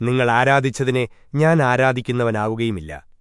നിങ്ങൾ ആരാധിച്ചതിനെ ഞാൻ ആരാധിക്കുന്നവനാവുകയുമില്ല